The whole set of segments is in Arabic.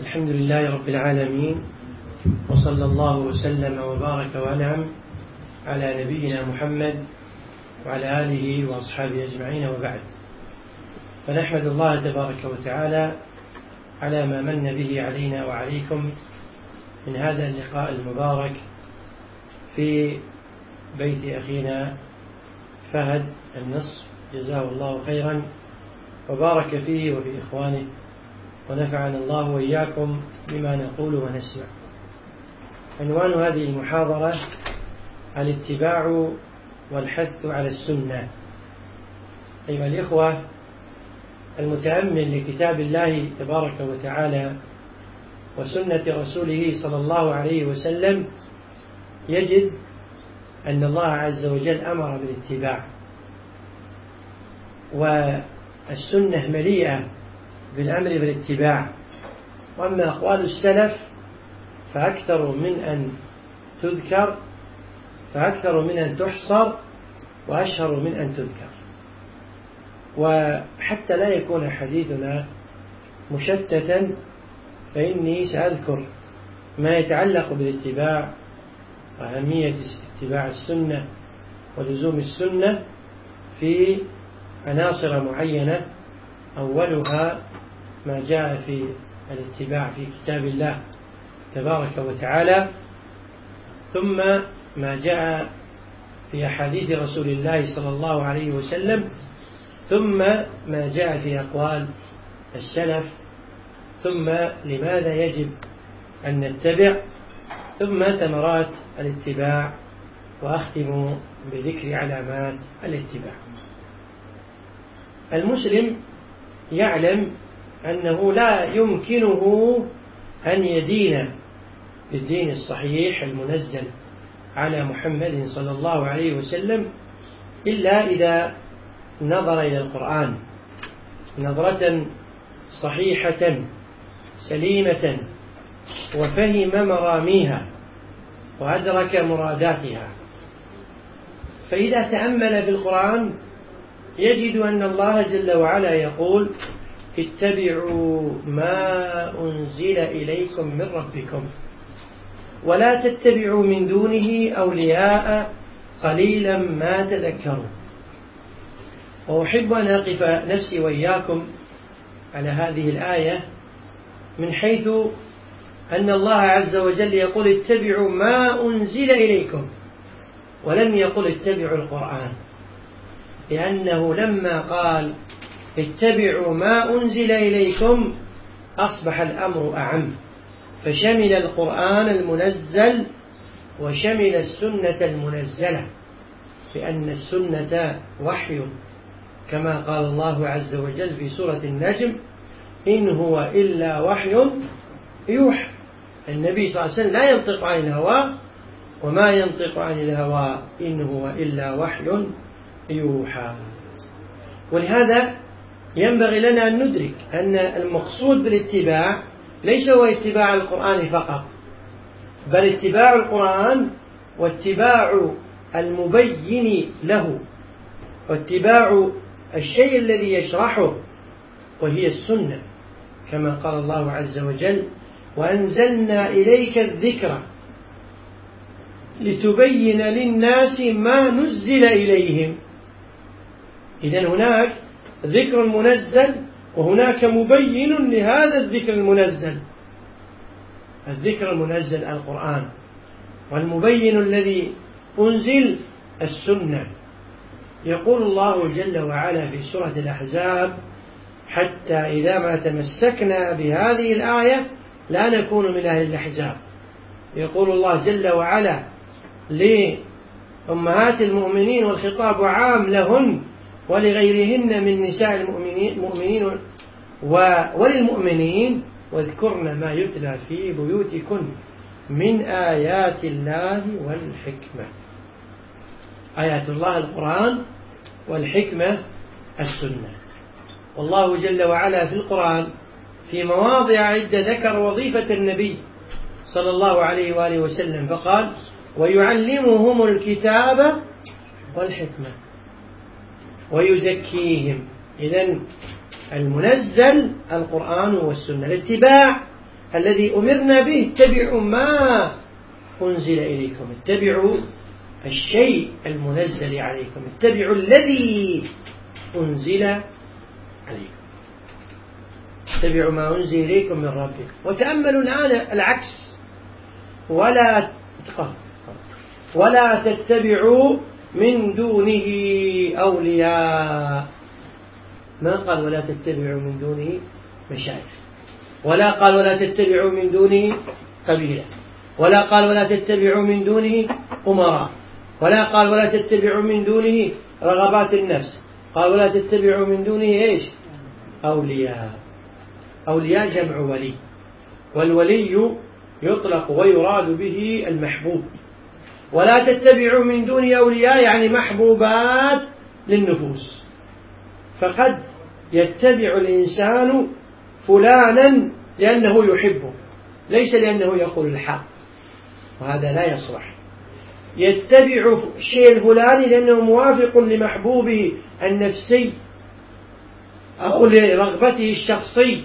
الحمد لله رب العالمين وصلى الله وسلم وبارك وأنعم على نبينا محمد وعلى آله وأصحابه أجمعين وبعد. فنحمد الله تبارك وتعالى على ما من به علينا وعليكم من هذا اللقاء المبارك في بيت أخينا فهد النصف جزاه الله خيرا وبارك فيه وفي إخوانه. ونفعنا الله وإياكم بما نقول ونسمع. عنوان هذه المحاضرة الاتباع والحث على السنة. أيها الإخوة المتأمل لكتاب الله تبارك وتعالى وسنة رسوله صلى الله عليه وسلم يجد أن الله عز وجل أمر بالاتباع. والسنة مليئة بالأمر بالاتباع. وأما أقوال السلف فأكثر من أن تذكر فأكثر من أن تحصر وأشهر من أن تذكر. وحتى لا يكون حديثنا مشتتا فإني سأذكر ما يتعلق بالاتباع وأهمية اتباع السنة ولزوم السنة في عناصر معينة أولها ما جاء في الاتباع في كتاب الله تبارك وتعالى ثم ما جاء في أحاديث رسول الله صلى الله عليه وسلم ثم ما جاء في أقوال السلف ثم لماذا يجب أن نتبع ثم ثمرات الاتباع وأختم بذكر علامات الاتباع. المسلم يعلم أنه لا يمكنه أن يدين بالدين الصحيح المنزل على محمد صلى الله عليه وسلم إلا إذا نظر إلى القرآن. نظرة صحيحة سليمة وفهم مراميها وأدرك مراداتها. فإذا تأمل في القرآن يجد أن الله جل وعلا يقول اتبعوا ما أنزل إليكم من ربكم ولا تتبعوا من دونه أولياء قليلا ما تذكرون وأحب أن أقف نفسي وإياكم على هذه الآية من حيث أن الله عز وجل يقول اتبعوا ما أنزل إليكم ولم يقل اتبعوا القرآن لأنه لما قال اتبعوا ما أنزل إليكم أصبح الأمر أعم. فشمل القرآن المنزل وشمل السنة المنزلة لأن السنة وحي. كما قال الله عز وجل في سورة النجم إن هو إلا وحي يوحى. النبي صلى الله عليه وسلم لا ينطق عن الهوى وما ينطق عن الهوى إن هو إلا وحي يوحى. ولهذا ينبغي لنا أن ندرك أن المقصود بالاتباع ليس هو اتباع القرآن فقط بل اتباع القرآن واتباع المبين له واتباع الشيء الذي يشرحه وهي السنة كما قال الله عز وجل وأنزلنا إليك الذكر لتبين للناس ما نزل إليهم. إذا هناك ذكر منزل وهناك مبين لهذا الذكر المنزل. الذكر المنزل القرآن والمبين الذي أنزل السنة. يقول الله جل وعلا في سورة الأحزاب حتى إذا ما تمسكنا بهذه الآية لا نكون من أهل الأحزاب. يقول الله جل وعلا لأمهات المؤمنين والخطاب عام لهن ولغيرهن من نساء المؤمنين مؤمنين وللمؤمنين واذكرن ما يتلى في بيوتكن من آيات الله والحكمة. آيات الله القرآن والحكمة السنة. والله جل وعلا في القرآن في مواضع عدة ذكر وظيفة النبي صلى الله عليه وآله وسلم فقال ويعلمهم الكتاب والحكمة. ويزكيهم. إذا المنزل القرآن والسنة الاتباع الذي أمرنا به اتبعوا ما أنزل إليكم اتبعوا الشيء المنزل عليكم اتبعوا الذي أنزل عليكم. اتبعوا ما أنزل إليكم من ربكم. وتأملوا الآن العكس. ولا ولا تتبعوا من دونه أولياء. ما قال ولا تتبعوا من دونه مشايخ. ولا قال ولا تتبعوا من دونه قبيلة. ولا قال ولا تتبعوا من دونه أمراء. ولا قال ولا تتبعوا من دونه رغبات النفس. قال ولا تتبعوا من دونه إيش؟ أولياء. أولياء جمع ولي. والولي يطلق ويراد به المحبوب. ولا تتبعوا من دون أولياء يعني محبوبات للنفوس. فقد يتبع الإنسان فلانا لأنه يحبه ليس لأنه يقول الحق. وهذا لا يصلح. يتبع الشيء الفلاني لأنه موافق لمحبوبه النفسي أو لرغبته الشخصي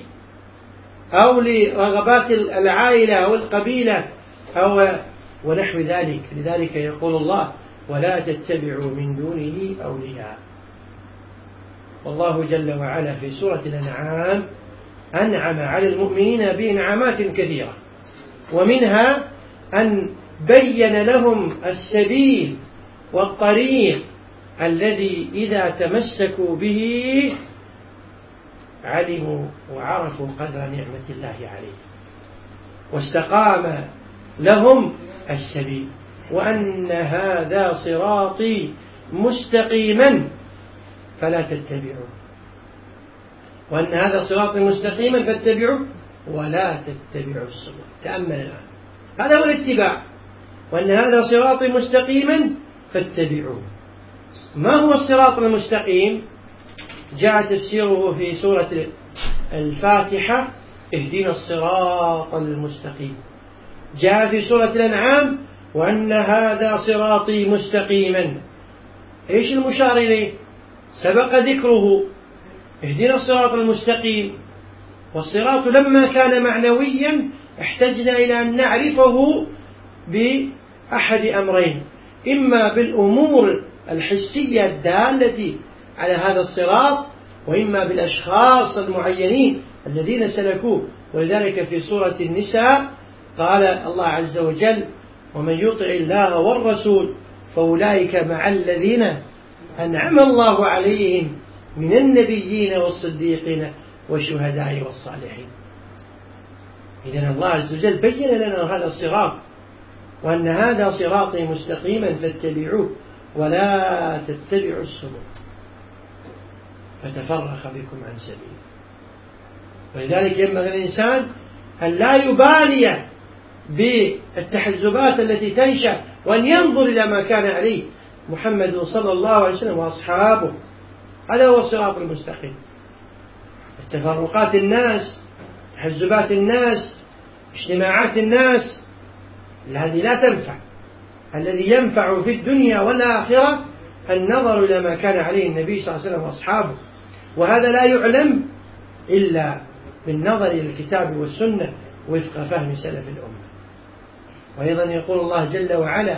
أو لرغبات العائلة أو القبيلة أو ونحو ذلك. لذلك يقول الله ولا تتبعوا من دونه أولياء. والله جل وعلا في سورة الأنعام أنعم على المؤمنين بإنعامات كثيرة ومنها أن بين لهم السبيل والطريق الذي إذا تمسكوا به علموا وعرفوا قدر نعمة الله عليه واستقام لهم السبيل. وأن هذا صراطي مستقيما فلا تتبعوه. وأن هذا صراطي مستقيما فاتبعوه ولا تتبعوا السبل. تأمل الآن. هذا هو الاتباع. وأن هذا صراطي مستقيما فاتبعوه. ما هو الصراط المستقيم؟ جاء تفسيره في سورة الفاتحة اهدنا الصراط المستقيم. جاء في سورة الأنعام وأن هذا صراطي مستقيما. إيش المشار إليه؟ سبق ذكره. اهدنا الصراط المستقيم. والصراط لما كان معنويا احتجنا إلى أن نعرفه بأحد أمرين. إما بالأمور الحسية الدالة على هذا الصراط وإما بالأشخاص المعينين الذين سلكوه. ولذلك في سورة النساء قال الله عز وجل ومن يطع الله والرسول فأولئك مع الذين أنعم الله عليهم من النبيين والصديقين والشهداء والصالحين. إذا الله عز وجل بين لنا هذا الصراط وأن هذا صراطي مستقيما فاتبعوه ولا تتبعوا السبل. فتفرق بكم عن سبيله. ولذلك ينبغي الإنسان أن لا يبالي بالتحزبات التي تنشأ وأن ينظر إلى ما كان عليه محمد صلى الله عليه وسلم وأصحابه. هذا هو الصراط المستقيم. تفرقات الناس تحزبات الناس اجتماعات الناس هذه لا تنفع. الذي ينفع في الدنيا والآخرة النظر إلى ما كان عليه النبي صلى الله عليه وسلم وأصحابه. وهذا لا يعلم إلا بالنظر إلى الكتاب والسنة وفق فهم سلف الأمة. وأيضا يقول الله جل وعلا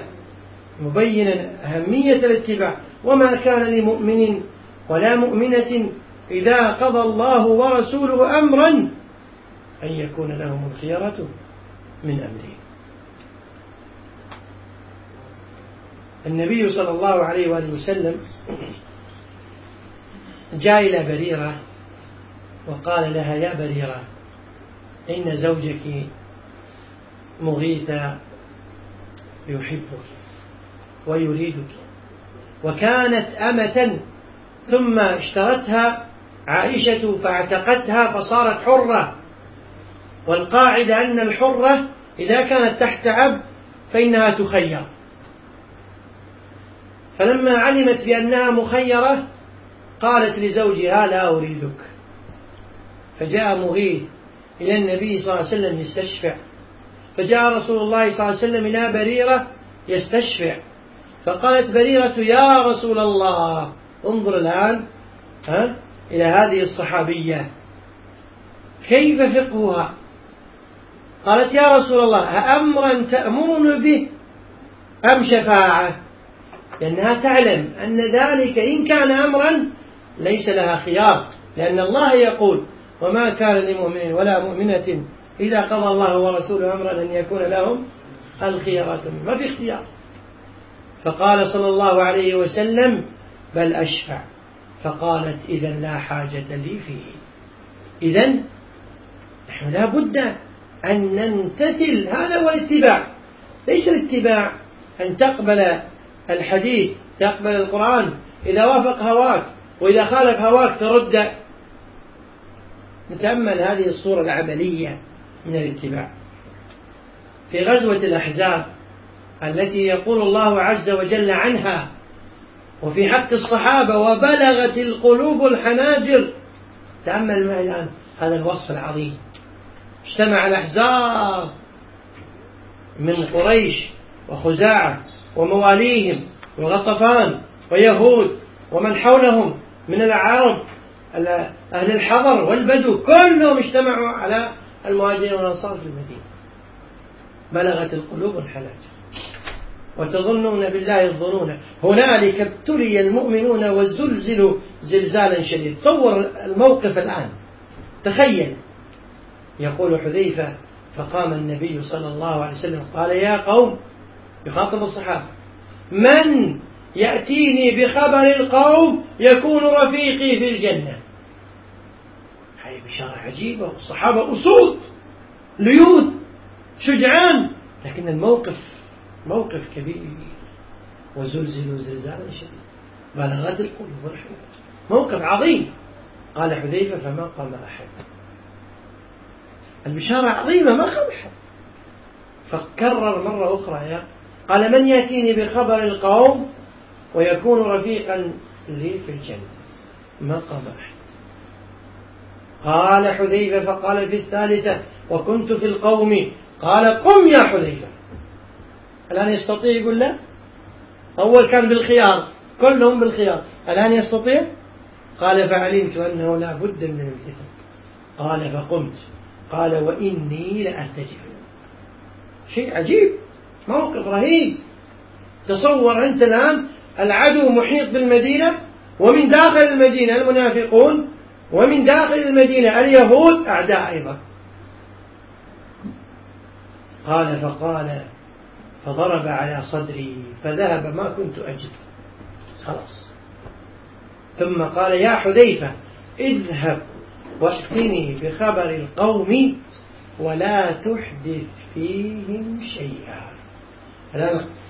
مبينا أهمية الاتباع وما كان لمؤمن ولا مؤمنة إذا قضى الله ورسوله أمرا أن يكون لهم الخيرة من أمره. النبي صلى الله عليه وآله وسلم جاء إلى بريرة وقال لها يا بريرة إن زوجك مغيث يحبك ويريدك. وكانت أمة ثم اشترتها عائشة فاعتقتها فصارت حرة. والقاعدة أن الحرة إذا كانت تحت عبد فإنها تخير. فلما علمت بأنها مخيرة قالت لزوجها لا أريدك. فجاء مغيث إلى النبي صلى الله عليه وسلم يستشفع. فجاء رسول الله صلى الله عليه وسلم إلى بريرة يستشفع. فقالت بريرة يا رسول الله. انظر الآن ها إلى هذه الصحابية. كيف فقهها؟ قالت يا رسول الله أأمرا تأمرن به أم شفاعة؟ لأنها تعلم أن ذلك إن كان أمرا ليس لها خيار لأن الله يقول وما كان لمؤمن ولا مؤمنة إذا قضى الله ورسوله أمرا أن يكون لهم الخيارات. ما في اختيار. فقال صلى الله عليه وسلم بل أشفع فقالت إذا لا حاجة لي فيه إذا نحن لا بد أن نمتثل. هذا هو الاتباع. ليس الاتباع أن تقبل الحديث تقبل القرآن. إذا وافق هواك وإذا خالف هواك ترد. نتأمل هذه الصورة العملية. من الاتباع. في غزوة الأحزاب التي يقول الله عز وجل عنها وفي حق الصحابة وبلغت القلوب الحناجر. تأمل معي الآن هذا الوصف العظيم. اجتمع الأحزاب من قريش وخزاعة ومواليهم وغطفان ويهود ومن حولهم من العرب أهل الحضر والبدو كلهم اجتمعوا على المهاجرين والأنصار في المدينة. بلغت القلوب الحناجر. وتظنون بالله الظنون هنالك ابتلي المؤمنون وزلزلوا زلزالا شديد تصور الموقف الآن. تخيل. يقول حذيفة فقام النبي صلى الله عليه وسلم قال يا قوم يخاطب الصحابة من يأتيني بخبر القوم يكون رفيقي في الجنة؟ بشارة عجيبة والصحابة أسود ليوث شجعان. لكن الموقف موقف كبير. وزلزلوا زلزالا شديدا بلغت القلوب والحناجر موقف عظيم. قال حذيفة فما قام أحد. البشارة عظيمة ما قام أحد. فكرر مرة أخرى يا قال من يأتيني بخبر القوم ويكون رفيقا لي في الجنة. ما قام أحد. قال حذيفة فقال في الثالثة وكنت في القوم. قال قم يا حذيفة. الآن يستطيع يقول لا؟ أول كان بالخيار كلهم بالخيار. الآن يستطيع؟ قال فعلمت أنه لا بد من الامتثال قال فقمت. قال وإني لأرتجف شيء عجيب موقف رهيب. تصور أنت الآن العدو محيط بالمدينة ومن داخل المدينة المنافقون ومن داخل المدينة اليهود أعداء أيضا. قال فقال فضرب على صدري فذهب ما كنت أجد. خلاص. ثم قال يا حذيفة اذهب واتني بخبر القوم ولا تحدث فيهم شيئا.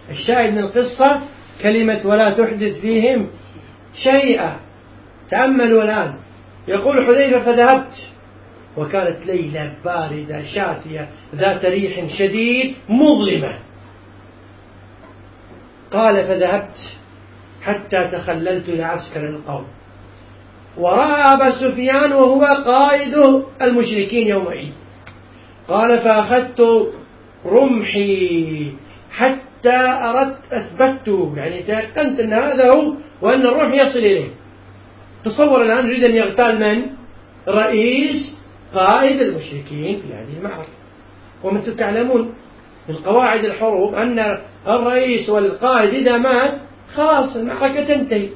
الشاهد من القصة كلمة ولا تحدث فيهم شيئا. تأملوا الآن. يقول حذيفة فذهبت. وكانت ليلة باردة شاتية ذات ريح شديد مظلمة. قال فذهبت حتى تخللت لعسكر القوم. ورأى أبا سفيان وهو قائد المشركين يومئذ. قال فأخذت رمحي حتى أردت أثبته يعني تيقنت أن هذا هو وأن الرمح يصل إليه. تصور الآن يريد أن يغتال من؟ رئيس قائد المشركين في هذه المعركة وأنتم تعلمون من قواعد الحروب أن الرئيس والقائد إذا مات خلاص المعركة تنتهي.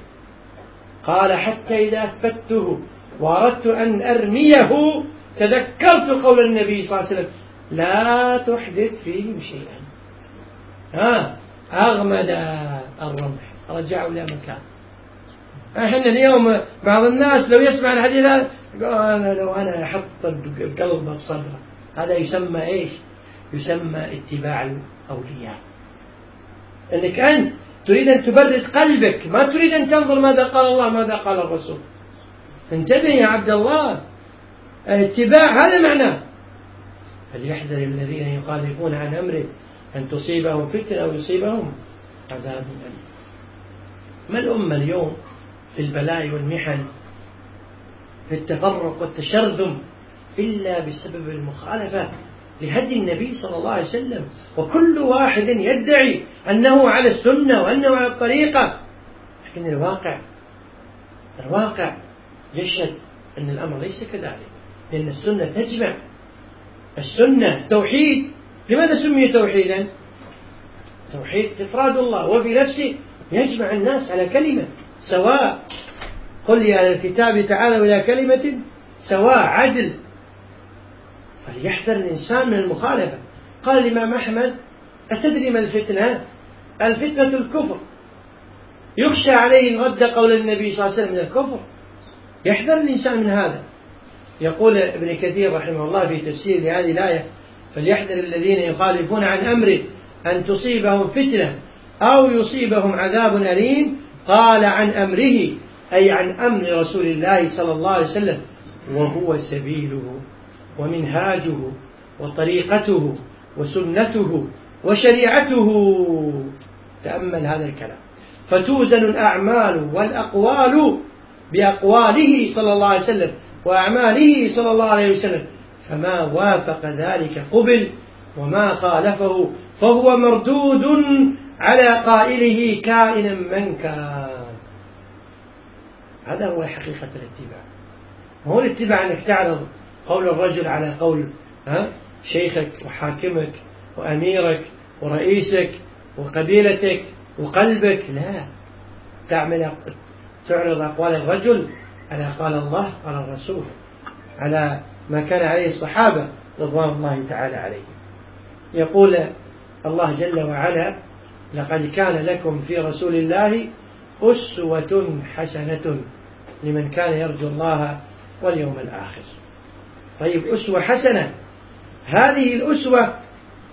قال حتى إذا أثبته وأردت أن أرميه تذكرت قول النبي صلى الله عليه وسلم لا تحدث فيهم شيئا. ها أغمد الرمح رجعوا إلى مكان إحنا اليوم بعض الناس لو يسمع الحديث هذا قال لو أنا أحط القلب بصدره هذا يسمى إيش؟ يسمى اتباع الأولياء. إنك أنت تريد أن تبرد قلبك، ما تريد أن تنظر ماذا قال الله ماذا قال الرسول. انتبه يا عبد الله الاتباع هذا معناه فليحذر الذين يخالفون عن أمره أن تصيبهم فتنة أو يصيبهم عذاب أليم. ما الأمة اليوم في البلاء والمحن في التفرق والتشرذم إلا بسبب المخالفة لهدي النبي صلى الله عليه وسلم. وكل واحد يدعي أنه على السنة وأنه على الطريقة. لكن الواقع الواقع يشهد أن الأمر ليس كذلك لأن السنة تجمع. السنة توحيد. لماذا سمي توحيدا؟ توحيد إفراد الله وفي نفسه يجمع الناس على كلمة. سواء قل يا أهل الكتاب تعالوا إلى كلمة سواء عدل. فليحذر الإنسان من المخالفة. قال الإمام أحمد أتدري ما الفتنة؟ الفتنة الكفر. يخشى عليه إن رد قول النبي صلى الله عليه وسلم من الكفر. يحذر الإنسان من هذا. يقول ابن كثير رحمه الله في تفسير لهذه الآية فليحذر الذين يخالفون عن أمره أن تصيبهم فتنة أو يصيبهم عذاب أليم قال عن أمره أي عن أمر رسول الله صلى الله عليه وسلم وهو سبيله ومنهاجه وطريقته وسنته وشريعته. تأمل هذا الكلام. فتوزن الأعمال والأقوال بأقواله صلى الله عليه وسلم وأعماله صلى الله عليه وسلم. فما وافق ذلك قبل وما خالفه فهو مردود على قائله كائنا من كان. هذا هو حقيقة الاتباع. هو الاتباع أنك تعرض قول الرجل على قول ها شيخك وحاكمك وأميرك ورئيسك وقبيلتك وقلبك؟ لا. تعمل تعرض أقوال الرجل على قال الله قال الرسول على ما كان عليه الصحابة رضوان الله تعالى عليهم. يقول الله جل وعلا لقد كان لكم في رسول الله أسوة حسنة لمن كان يرجو الله واليوم الآخر. طيب أسوة حسنة. هذه الأسوة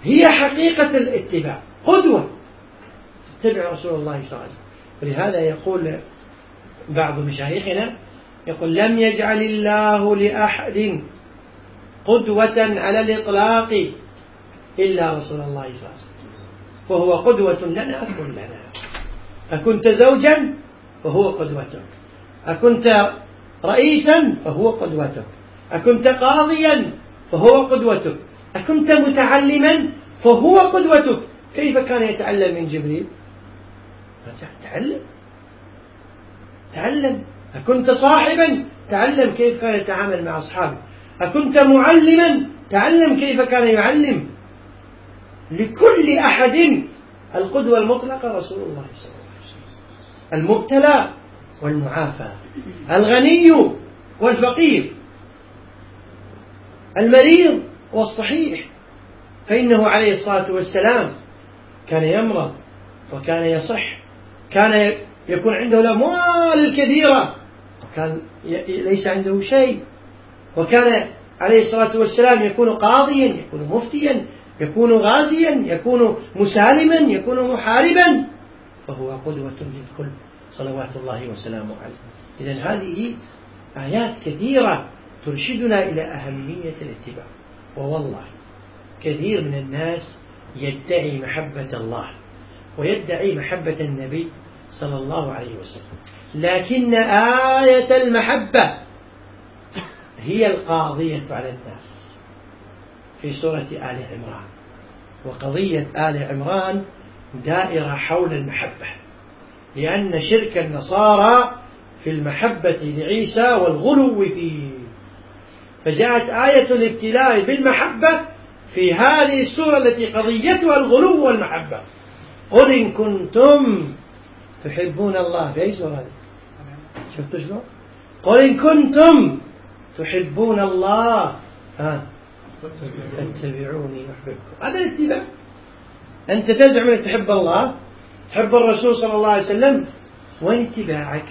هي حقيقة الاتباع قدوة. تتبع رسول الله صلى الله عليه وسلم. ولهذا يقول بعض مشايخنا يقول لم يجعل الله لأحد قدوة على الإطلاق إلا رسول الله صلى الله عليه وسلم. فهو قدوة لنا كلنا أكنت زوجا فهو قدوتك. أكنت رئيسا فهو قدوتك. أكنت قاضيا فهو قدوتك. أكنت متعلما فهو قدوتك. كيف كان يتعلم من جبريل؟ تعلم. تعلم. أكنت صاحبا تعلم كيف كان يتعامل مع أصحابه. أكنت معلما تعلم كيف كان يعلم. لكل أحد القدوة المطلقة رسول الله صلى الله عليه وسلم. المبتلى والمعافى الغني والفقير المريض والصحيح. فإنه عليه الصلاة والسلام كان يمرض وكان يصح كان يكون عنده الأموال الكثيرة وكان ليس عنده شيء. وكان عليه الصلاة والسلام يكون قاضيا يكون مفتيا يكون غازيا يكون مسالما يكون محاربا. فهو قدوة للكل صلوات الله وسلامه عليه. إذا هذه آيات كثيرة ترشدنا إلى أهمية الاتباع. ووالله كثير من الناس يدعي محبة الله ويدعي محبة النبي صلى الله عليه وسلم. لكن آية المحبة هي القاضية على الناس. في سورة آل عمران. وقضية آل عمران دائرة حول المحبة لأن شرك النصارى في المحبة لعيسى والغلو فيه. فجاءت آية الابتلاء بالمحبة في هذه السورة التي قضيتها الغلو والمحبة. قل إن كنتم تحبون الله في أي سورة هذه؟ شفتوا شلون؟ قل إن كنتم تحبون الله. ها. فاتبعوني هذا الاتباع. أنت تزعم أنك تحب الله تحب الرسول صلى الله عليه وسلم وين اتباعك؟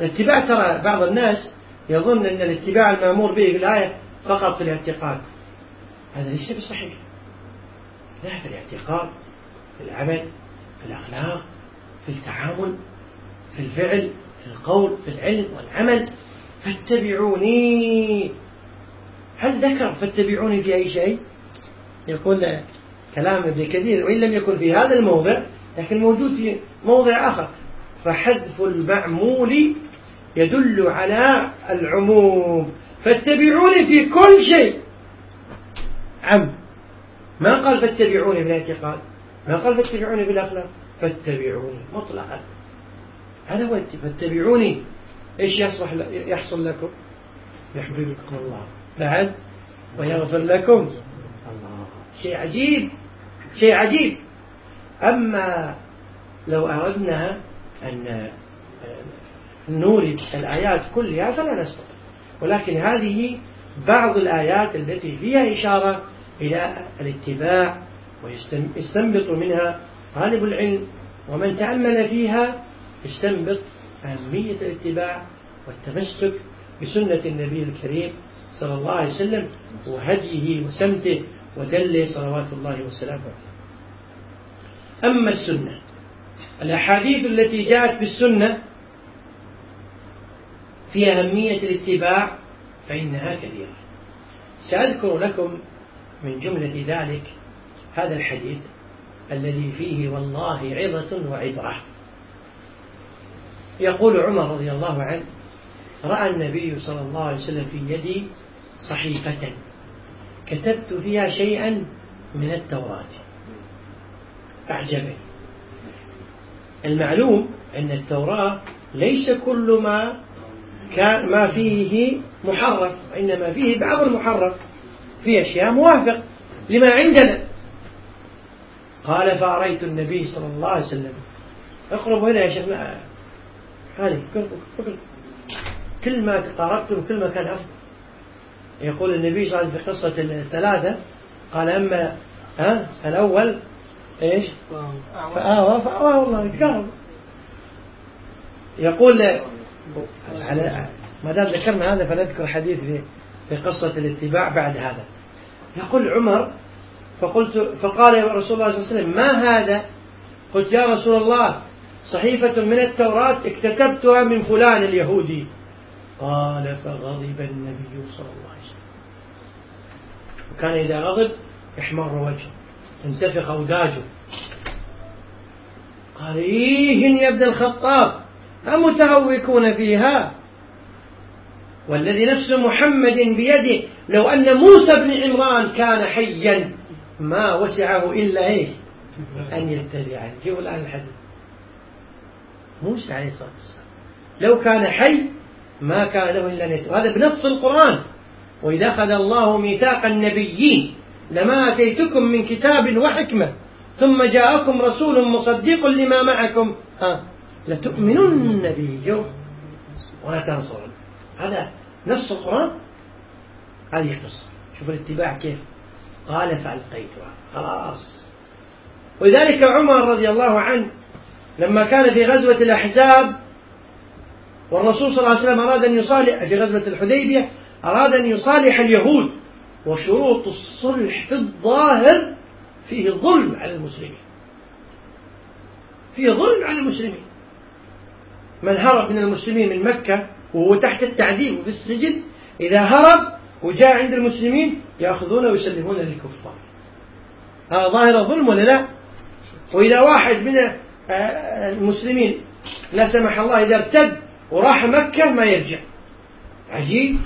الاتباع ترى بعض الناس يظن أن الاتباع المأمور به في الآية فقط في الاعتقاد. هذا ليس بصحيح. لا في الاعتقاد في العمل في الأخلاق في التعامل في الفعل في القول في العلم والعمل. فاتبعوني. هل ذكر فاتبعوني في أي شيء؟ يقول كلام ابن كثير وإن لم يكن في هذا الموضع لكن موجود في موضع آخر. فحذف المعمول يدل على العموم. فاتبعوني في كل شيء. عم ما قال فاتبعوني في الاعتقاد ما قال فاتبعوني في الأخلاق فاتبعوني مطلقا. هذا هو فاتبعوني. إيش يصلح يحصل لكم؟ يحببكم الله. بعد ويغفر لكم. شيء عجيب شيء عجيب. أما لو أردنا أن نورد الآيات كلها فلا نستطيع. ولكن هذه بعض الآيات التي فيها إشارة إلى الاتباع ويستنبط منها طالب العلم ومن تأمل فيها يستنبط أهمية الاتباع والتمسك بسنة النبي الكريم صلى الله عليه وسلم وهديه وسمته ودله صلوات الله وسلامه. أما السنة الأحاديث التي جاءت في السنة في أهمية الاتباع فإنها كثيرة سأذكر لكم من جملة ذلك هذا الحديث الذي فيه والله عظة وعبرة. يقول عمر رضي الله عنه رأى النبي صلى الله عليه وسلم في يدي صحيفة. كتبت فيها شيئا من التوراة. أعجبني. المعلوم أن التوراة ليس كل ما كان ما فيه محرف وإنما فيه بعض المحرف. في أشياء موافق لما عندنا. قال فأريت النبي صلى الله عليه وسلم. اقرب هنا يا شيخ. هذه كل ما تقاربتم كل ما كان أفضل. يقول النبي صلى الله عليه وسلم في قصة الثلاثة قال أما ها الأول إيش؟ فآوى فآوى والله تقارب يقول على ما دام ذكرنا هذا فنذكر حديث في في قصة الاتباع بعد هذا. يقول عمر فقلت فقال يا رسول الله صلى الله عليه وسلم ما هذا؟ قلت يا رسول الله صحيفة من التوراة اكتتبتها من فلان اليهودي. قال فغضب النبي صلى الله عليه وسلم. وكان إذا غضب يحمر وجهه تنتفخ أوداجه. قال إيه يا ابن الخطاب أمتهوكون فيها؟ والذي نفس محمد بيده لو أن موسى بن عمران كان حيا ما وسعه إلا إيه أن يتبعني شوفوا الآن الحديث. موسى عليه الصلاة والسلام لو كان حي ما كان له إلا أن هذا بنص القرآن. وإذا أخذ الله ميثاق النبيين لما أتيتكم من كتاب وحكمة ثم جاءكم رسول مصدق لما معكم. ها لتؤمنن به ولا تنصرن. هذا نص القرآن. هذه قصة. شوف الاتباع كيف. قال فألقيتها. خلاص. ولذلك عمر رضي الله عنه لما كان في غزوة الأحزاب والرسول صلى الله عليه وسلم أراد أن يصالح في غزوة الحديبية أراد أن يصالح اليهود وشروط الصلح في الظاهر فيه ظلم على المسلمين. فيه ظلم على المسلمين. من هرب من المسلمين من مكة وهو تحت التعذيب وفي السجن إذا هرب وجاء عند المسلمين يأخذونه ويسلمونه للكفار. هذا ظاهر ظلم ولا لا؟ وإذا واحد من المسلمين لا سمح الله إذا ارتد وراح مكة ما يرجع. عجيب.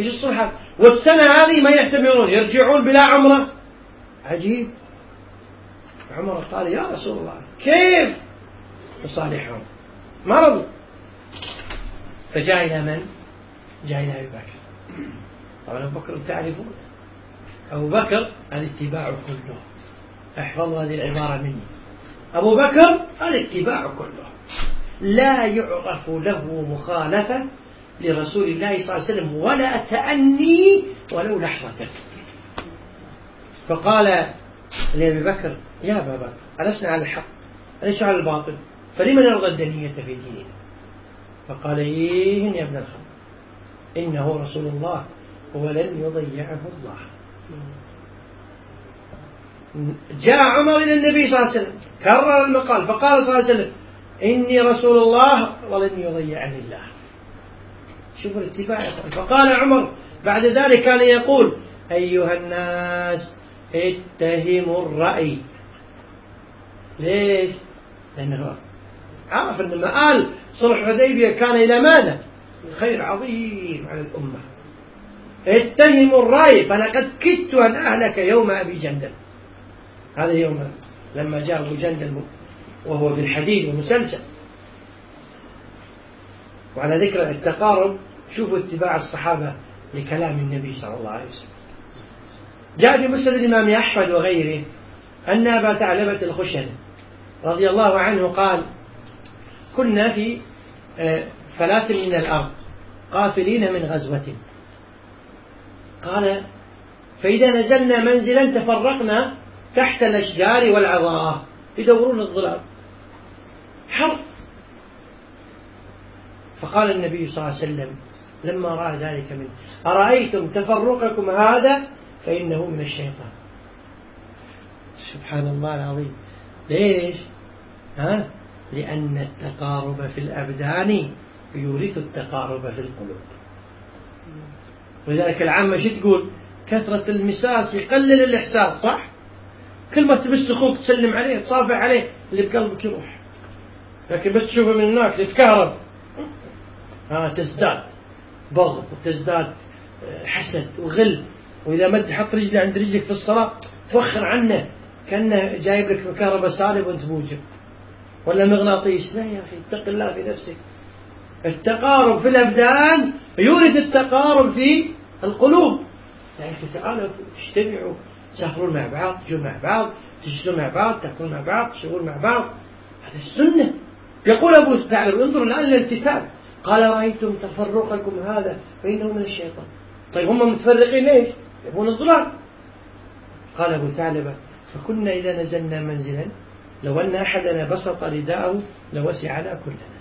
إيش الصلح والسنة هذه ما يعتمرون يرجعون بلا عمرة. عجيب. عمر قال يا رسول الله كيف نصالحهم ما رضوا. فجاء إلى من؟ جاء إلى أبي بكر. طبعا أبو بكر تعرفون أبو بكر الاتباع كله. احفظوا هذه العبارة مني. أبو بكر الاتباع كله. لا يعرف له مخالفة لرسول الله صلى الله عليه وسلم ولا تأني ولو لحظة فقال لأبي بكر يا أبا بكر ألسنا على الحق أليس على الباطل فلم نرضى الدنية في ديننا؟ فقال إيه يا ابن الخطاب إنه رسول الله ولن يضيعه الله. جاء عمر إلى النبي صلى الله عليه وسلم كرر المقال فقال صلى الله عليه وسلم إني رسول الله ولن يضيعني الله. شوفوا الاتباع. فقال عمر بعد ذلك كان يقول أيها الناس اتهموا الرأي. ليش؟ لأنه عرف أن مآل صلح حديبية كان إلى ماذا؟ خير عظيم على الأمة. اتهموا الرأي فلقد كدت أن أهلك يوم أبي جندل. هذا يوم لما جاء أبو جندل وهو بالحديد ومسلسل وعلى ذكر التقارب شوفوا اتباع الصحابة لكلام النبي صلى الله عليه وسلم. جاء في مسند الإمام أحمد وغيره أن أبا ثعلبة الخشني رضي الله عنه قال كنا في فلاة من الأرض قافلين من غزوة. قال فإذا نزلنا منزلا تفرقنا تحت الأشجار والعظام. يدورون الظلال حر فقال النبي صلى الله عليه وسلم لما رأى ذلك منه أرأيتم تفرقكم هذا فإنه من الشيطان. سبحان الله العظيم. ليش؟ ها؟ لأن التقارب في الأبدان يورث التقارب في القلوب. ولذلك العامة شو تقول؟ كثرة المساس يقلل الإحساس صح؟ كل ما تمس أخوك تسلم عليه تصافح عليه اللي بقلبك يروح. لكن بس تشوفه من هناك تتكهرب ها تزداد بغض وتزداد آه، حسد وغل. وإذا مد حط رجله عند رجلك في الصلاة توخر عنه. كأنه جايب لك مكهرباء سالب وأنت موجب ولا مغناطيس. لا يا أخي اتق الله في نفسك. التقارب في الأبدان يورث التقارب في القلوب. يعني تعالوا اجتمعوا. تسافرون مع بعض تجوا مع بعض تجلسون مع بعض تأكلون مع بعض تشتغلون مع بعض. هذا السنة. يقول أبو ثعلب انظر الآن للالتفات قال رأيتم تفرقكم هذا فإنه من الشيطان. طيب هم متفرقين ليش يبون الضلال قال أبو ثعلبة فكنا إذا نزلنا منزلا لو أن أحدنا بسط رداءه لوسعنا كلنا.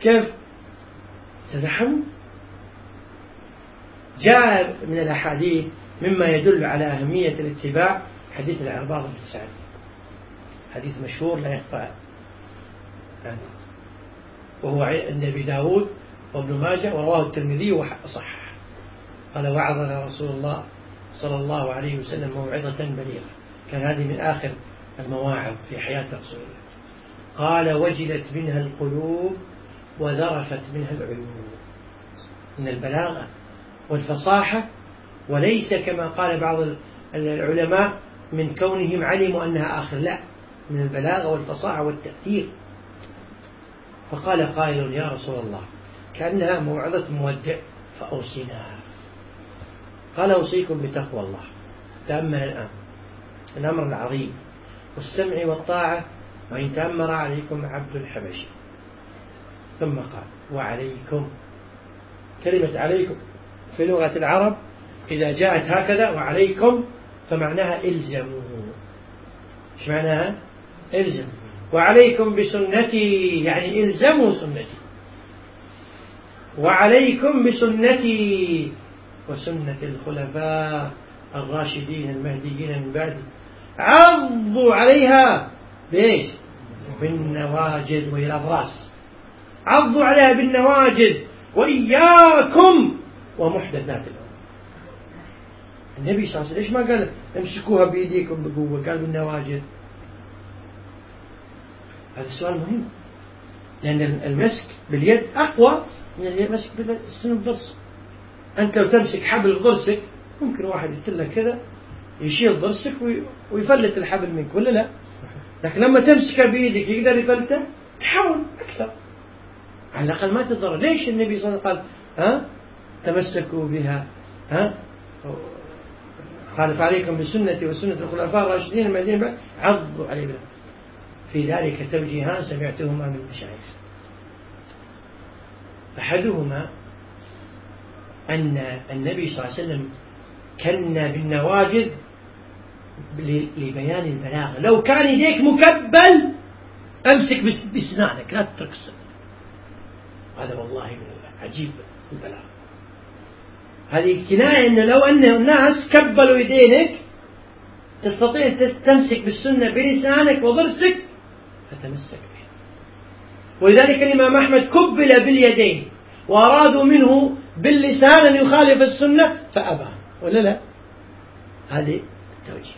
كيف؟ تزحموا جاء من الأحاديث مما يدل على أهمية الاتباع حديث العرباض بن سعد حديث مشهور لا يخفى. وهو عند أبي داود وابن ماجه ورواه الترمذي وصح قال وعظنا رسول الله صلى الله عليه وسلم موعظة بليغة. كان هذه من آخر المواعظ في حياة رسول الله. قال وجلت منها القلوب وذرفت منها العيون. من البلاغة والفصاحة وليس كما قال بعض العلماء من كونهم علموا أنها آخر. لا من البلاغة والفصاحة والتأثير. فقال قائل يا رسول الله كأنها موعظة مودع فأوصينا. قال أوصيكم بتقوى الله. تأمل الآن الأمر العظيم. والسمع والطاعة وإن تأمر عليكم عبد الحبشي. ثم قال وعليكم. كلمة عليكم في لغة العرب إذا جاءت هكذا وعليكم فمعناها إلزموا. إيش معناها؟ إلزموا. وعليكم بسنتي يعني إلزموا سنتي. وعليكم بسنتي وسنة الخلفاء الراشدين المهديين من بعد. عضوا عليها بإيش؟ بالنواجد الأضراس عضوا عليها بالنواجد وإياكم ومحدثات الأمور النبي صلى الله عليه وسلم ليش ما قال امسكوها بيديكم بقوة؟ قال بالنواجد هذا السؤال مهم. لأن المسك باليد أقوى من المسك بالسن الضرس أنت لو تمسك حبل ضرسك ممكن واحد يقتل كذا يشيل ضرسك ويفلت الحبل منك ولا لا؟ لكن لما تمسكه بيدك يقدر يفلته تحاول أكثر. على الأقل ما تضر. ليش النبي صلى الله عليه وسلم قال ها؟ تمسكوا بها ها؟ قال فعليكم بسنتي وسنة الخلفاء الراشدين المهديين عضوا عليه في ذلك توجيهان سمعتهما من المشايخ. أحدهما أن النبي صلى الله عليه وسلم كن بالنواجذ لبيان البلاغة. لو كان يديك مكبل أمسك بسنانك لا تترك السنة هذا والله عجيب البلاغة. هذه كناية أنه لو أن الناس كبلوا يدينك تستطيع تمسك بالسنة بلسانك وضرسك فتمسك به ولذلك الإمام أحمد كبل باليدين وأرادوا منه باللسان أن يخالف السنة فأبى. ولا لا؟ هذه التوجيه.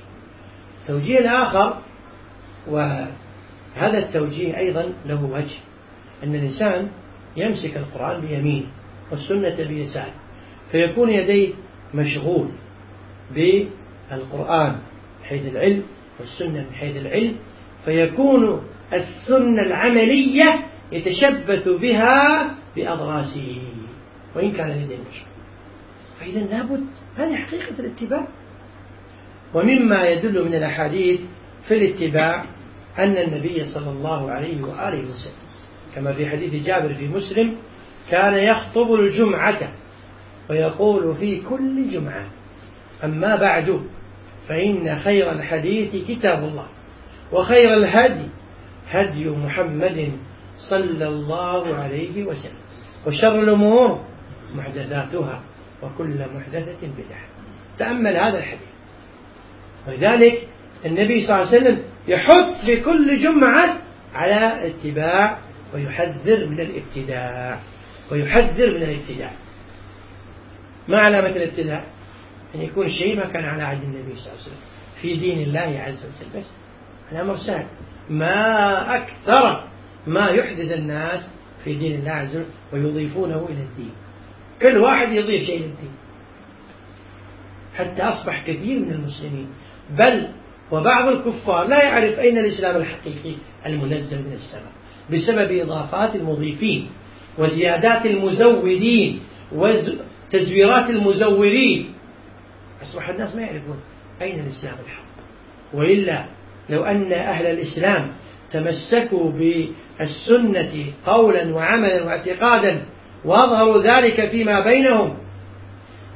التوجيه الآخر وهذا التوجيه أيضا له وجه أن الإنسان يمسك القرآن بيمين والسنة بيسار فيكون يديه مشغول بالقرآن من حيث العلم والسنة من حيث العلم فيكون السنة العملية يتشبث بها بأضراسه وإن كان لديه مشغول فإذا لابد هذه حقيقة الاتباع. ومما يدل من الأحاديث في الاتباع أن النبي صلى الله عليه وآله وسلم كما في حديث جابر في مسلم كان يخطب الجمعة ويقول في كل جمعة أما بعد فإن خير الحديث كتاب الله وخير الهدي هدي محمد صلى الله عليه وسلم. وشر الأمور محدثاتها وكل محدثة بدعة. تأمل هذا الحديث. ولذلك النبي صلى الله عليه وسلم يحث في كل جمعة على اتباع ويحذر من الابتداع. ويحذر من الابتداع. ما علامة الابتداع؟ أن يكون شيء ما كان على عهد النبي صلى الله عليه وسلم في دين الله عز وجل. بس الأمر سهل ما أكثر ما يحدث الناس في دين الله عز وجل ويضيفونه إلى الدين. كل واحد يضيف شيء للدين حتى أصبح كثير من المسلمين. بل وبعض الكفار لا يعرف أين الإسلام الحقيقي المنزل من السماء. بسبب إضافات المضيفين وزيادات المزودين وتزويرات المزورين. أصبح الناس ما يعرفون أين الإسلام الحق. وإلا لو أن أهل الإسلام تمسكوا بالسنة قولا وعملا واعتقادا وأظهروا ذلك فيما بينهم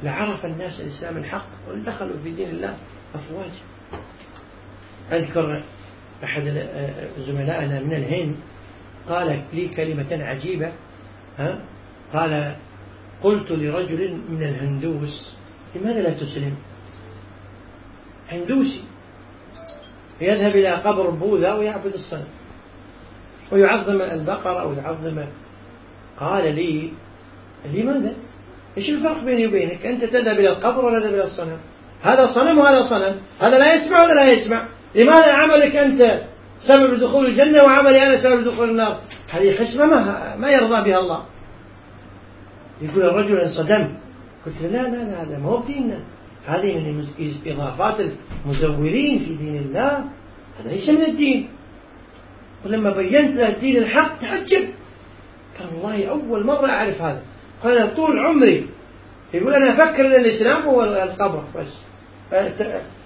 لعرف الناس الإسلام الحق ودخلوا في دين الله أفواجا. أذكر أحد زملائنا من الهند قال لي كلمة عجيبة ها؟ قال قلت لرجل من الهندوس لماذا لا تسلم؟ هندوسي. يذهب إلى قبر بوذا ويعبد الصنم ويعظم البقرة أو يعظم قال لي لماذا؟ إيش الفرق بيني وبينك؟ أنت تذهب إلى القبر ولا تذهب إلى الصنم؟ هذا صنم وهذا صنم، هذا لا يسمع ولا لا يسمع، لماذا عملك أنت سبب دخول الجنة وعملي أنا سبب دخول النار؟ هذه خشمة ما ما يرضى بها الله. يقول الرجل انصدمت، قلت له لا لا لا هذا ما هو ديننا، هذه من إضافات المزورين في دين الله، هذا ليس من الدين. ولما بينت له الدين الحق تعجب قال والله أول مرة أعرف هذا. قال طول عمري. يقول أنا أفكر أن الإسلام هو القبر بس.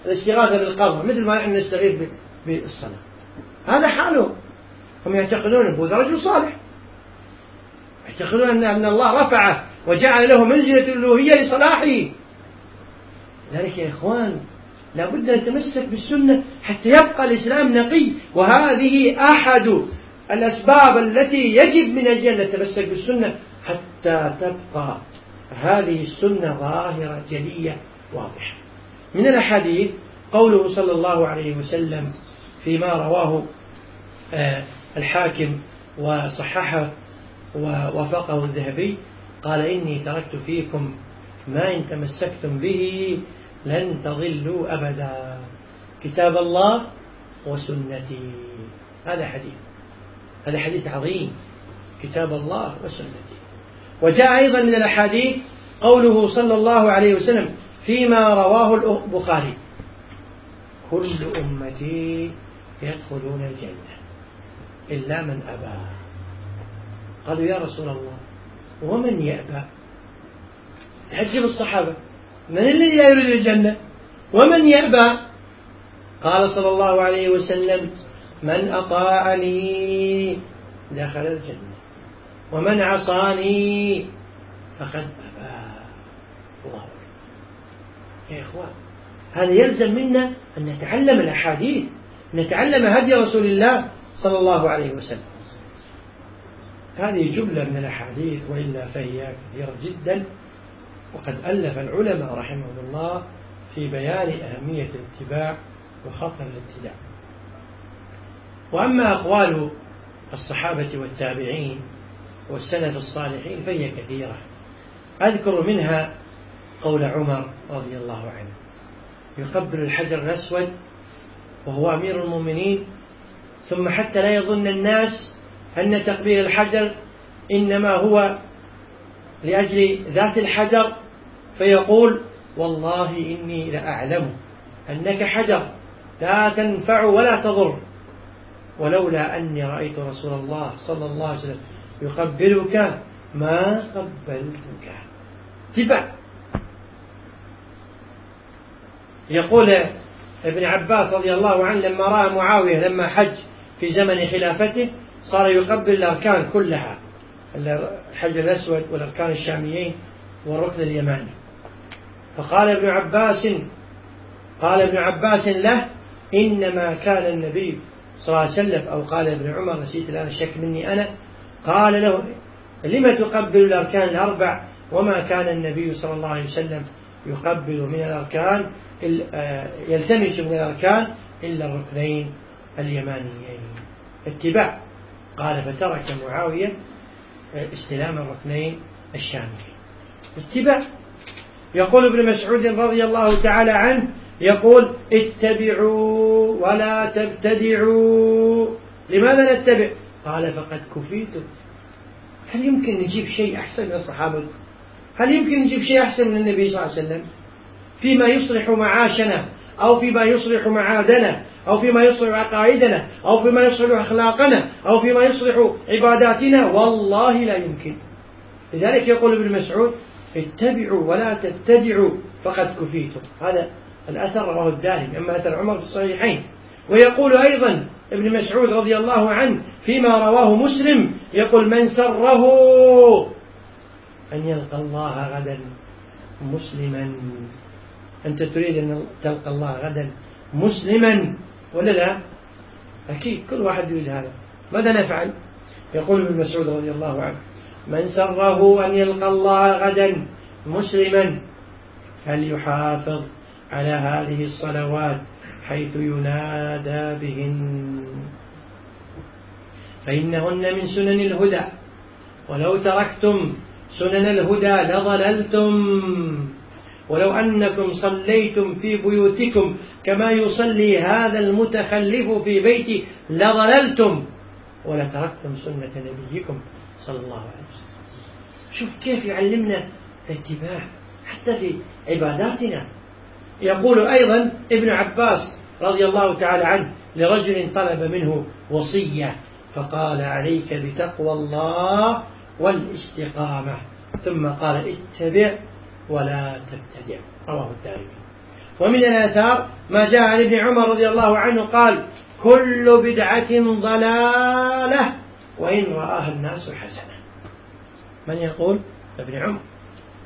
الاستغاثة بالقبر مثل ما نحن نستغيث بالصلاة. هذا حاله هم يعتقدون أن بوذا رجل صالح. يعتقدون أن الله رفعه وجعل له منزلة الألوهية لصلاحه. لذلك يا إخوان لابد أن نتمسك بالسنة حتى يبقى الإسلام نقي وهذه أحد الأسباب التي يجب من أجل أن نتمسك بالسنة حتى تبقى هذه السنة ظاهرة جلية واضحة. من الأحاديث قوله صلى الله عليه وسلم فيما رواه آه، الحاكم وصححه ووافقه الذهبي قال إني تركت فيكم ما إن تمسكتم به لن تضلوا أبدا. كتاب الله وسنتي. هذا حديث. هذا حديث عظيم. كتاب الله وسنته وجاء أيضا من الأحاديث قوله صلى الله عليه وسلم فيما رواه البخاري. كل أمتي يدخلون الجنة إلا من أبى. قالوا يا رسول الله ومن يأبى؟ تعجب الصحابة. من الذي لا يريد الجنة؟ ومن يأبى؟ قال صلى الله عليه وسلم من أطاعني دخل الجنة ومن عصاني فقد أبى. الله يا إخوان هذا يلزم منا أن نتعلم الأحاديث نتعلم هدي رسول الله صلى الله عليه وسلم. هذه جملة من الأحاديث وإلا فهي كثيرة جدا. وقد ألف العلماء رحمهم الله في بيان أهمية الاتباع وخطر الابتداع. وأما أقوال الصحابة والتابعين والسلف الصالحين فهي كثيرة. أذكر منها قول عمر رضي الله عنه يقبل الحجر الأسود وهو أمير المؤمنين ثم حتى لا يظن الناس أن تقبيل الحجر إنما هو لأجل ذات الحجر فيقول والله إني لأعلم أنك حجر لا تنفع ولا تضر. ولولا أني رأيت رسول الله صلى الله عليه وسلم يقبلك ما قبلتك. تبع. يقول ابن عباس رضي الله عنه لما رأى معاوية لما حج في زمن خلافته صار يقبل الأركان كلها الحجر الأسود والأركان الشاميين والركن اليماني. فقال ابن عباس قال ابن عباس له إنما كان النبي صلى الله عليه وسلم أو قال ابن عمر نسيت الآن الشك مني أنا قال له لم تقبل الأركان الأربع؟ وما كان النبي صلى الله عليه وسلم يقبل من الأركان آه، يلتمس من الأركان إلا الركنين اليمانيين. اتباع. قال فترك معاوية آه، استلام الركنين الشاميين اتباع. يقول ابن مسعود رضي الله تعالى عنه يقول اتبعوا ولا تبتدعوا. لماذا نتبع؟ قال فقد كفيتم. هل يمكن نجيب شيء أحسن من الصحابة؟ هل يمكن نجيب شيء أحسن من النبي صلى الله عليه وسلم؟ فيما يصلح معاشنا أو فيما يصلح معادنا أو فيما يصلح عقائدنا أو فيما يصلح أخلاقنا أو فيما يصلح عباداتنا والله لا يمكن. لذلك يقول ابن مسعود اتبعوا ولا تتبعوا فقد كفيتم. هذا الأثر رواه الدارمي أما أثر عمر في الصحيحين. ويقول أيضا ابن مسعود رضي الله عنه فيما رواه مسلم يقول من سره أن يلقى الله غدا مسلما. أنت تريد أن تلقى الله غدا مسلما ولا لا؟ أكيد كل واحد يريد هذا. ماذا نفعل؟ يقول ابن مسعود رضي الله عنه من سره أن يلقى الله غدا مسلما فليحافظ على هذه الصلوات حيث ينادى بهن. فإنهن من سنن الهدى. ولو تركتم سنن الهدى لضللتم. ولو أنكم صليتم في بيوتكم كما يصلي هذا المتخلف في بيتي لضللتم. ولتركتم سنة نبيكم. صلى الله عليه وسلم. شوف كيف يعلمنا الاتباع حتى في عباداتنا. يقول أيضا ابن عباس رضي الله تعالى عنه لرجل طلب منه وصية فقال عليك بتقوى الله والاستقامة. ثم قال اتبع ولا تبتدع رواه الدارمي. ومن الآثار ما جاء عن ابن عمر رضي الله عنه قال كل بدعة ضلالة. وإن رآها الناس حسنة من يقول؟ ابن عمر.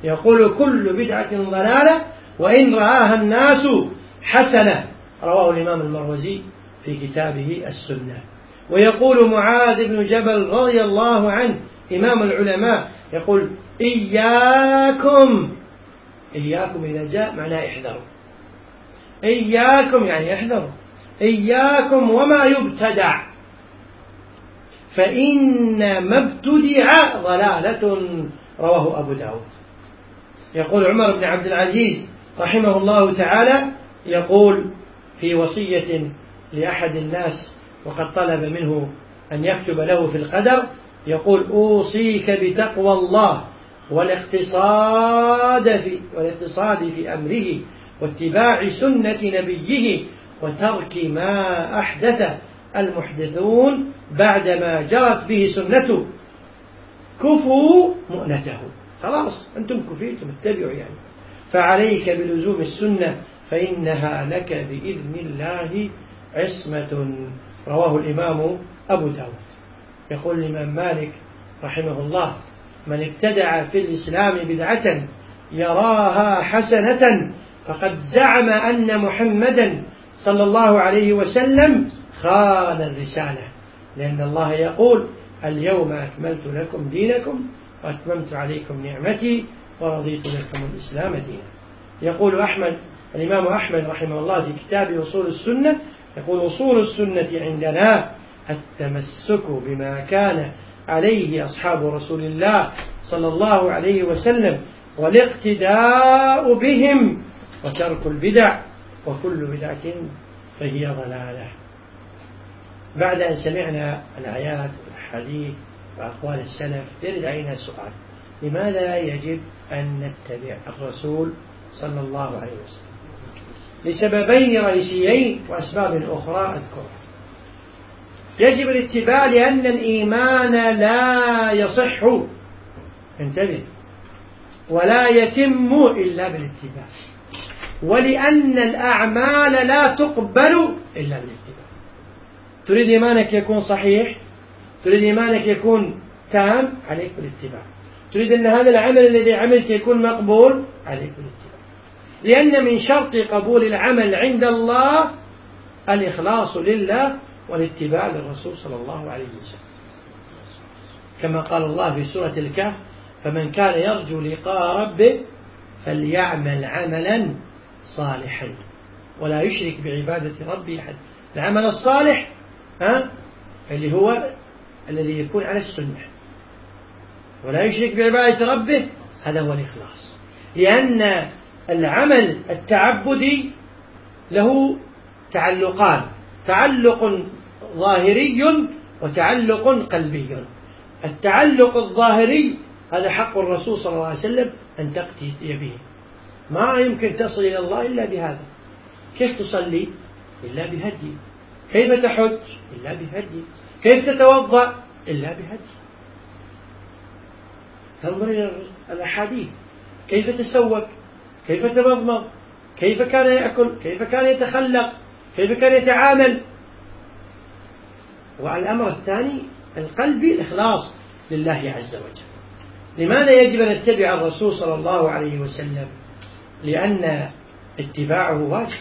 يقول كل بدعة ضلالة وإن رآها الناس حسنة رواه الإمام المروزي في كتابه السنة. ويقول معاذ بن جبل رضي الله عنه إمام العلماء يقول إياكم إياكم إذا جاء معناه احذروا. إياكم يعني احذروا. إياكم وما يبتدع. فإن ما ابتدع ضلالة رواه أبو داود. يقول عمر بن عبد العزيز رحمه الله تعالى يقول في وصية لأحد الناس وقد طلب منه أن يكتب له في القدر يقول أوصيك بتقوى الله والاقتصاد في والاقتصاد في أمره واتباع سنة نبيه وترك ما أحدث المحدثون بعدما جرت به سنته. كفوا مؤنته. خلاص أنتم كفيتم اتبعوا يعني. فعليك بلزوم السنة فإنها لك بإذن الله عصمة. رواه الإمام أبو داود. يقول الإمام مالك رحمه الله من ابتدع في الإسلام بدعة يراها حسنة فقد زعم أن محمدا صلى الله عليه وسلم خان الرسالة لأن الله يقول اليوم أكملت لكم دينكم وأتممت عليكم نعمتي ورضيت لكم الإسلام دينا. يقول أحمد الإمام أحمد رحمه الله في كتاب أصول السنة يقول أصول السنة عندنا التمسك بما كان عليه أصحاب رسول الله صلى الله عليه وسلم والاقتداء بهم وترك البدع وكل بدعة فهي ضلالة. بعد أن سمعنا الآيات والحديث وأقوال السلف يرد علينا سؤال لماذا يجب أن نتبع الرسول صلى الله عليه وسلم؟ لسببين رئيسيين وأسباب أخرى أذكرها يجب الاتباع لأن الإيمان لا يصح. انتبه. ولا يتم إلا بالاتباع. ولأن الأعمال لا تقبل إلا بالاتباع. تريد إيمانك يكون صحيح؟ تريد إيمانك يكون تام؟ عليك بالاتباع. تريد أن هذا العمل الذي عملته يكون مقبول؟ عليك بالاتباع. لأن من شرط قبول العمل عند الله الإخلاص لله والاتباع للرسول صلى الله عليه وسلم. كما قال الله في سورة الكهف فمن كان يرجو لقاء ربه فليعمل عملا صالحا. ولا يشرك بعبادة ربه أحد. العمل الصالح ها؟ اللي هو الذي يكون على السنة. ولا يشرك بعبادة ربه هذا هو الإخلاص. لأن العمل التعبدي له تعلقان تعلق ظاهري وتعلق قلبي. التعلق الظاهري هذا حق الرسول صلى الله عليه وسلم أن تقتدي به. ما يمكن تصل إلى الله إلا بهذا. كيف تصلي؟ إلا بهدي. كيف تحج؟ إلا بهدي. كيف تتوضأ؟ إلا بهدي. تنظر إلى الأحاديث. كيف تسوق؟ كيف تمضمض؟ كيف كان يأكل؟ كيف كان يتخلق؟ كيف كان يتعامل؟ والأمر الثاني القلبي الإخلاص لله عز وجل. لماذا يجب أن نتبع الرسول صلى الله عليه وسلم؟ لأن اتباعه واجب.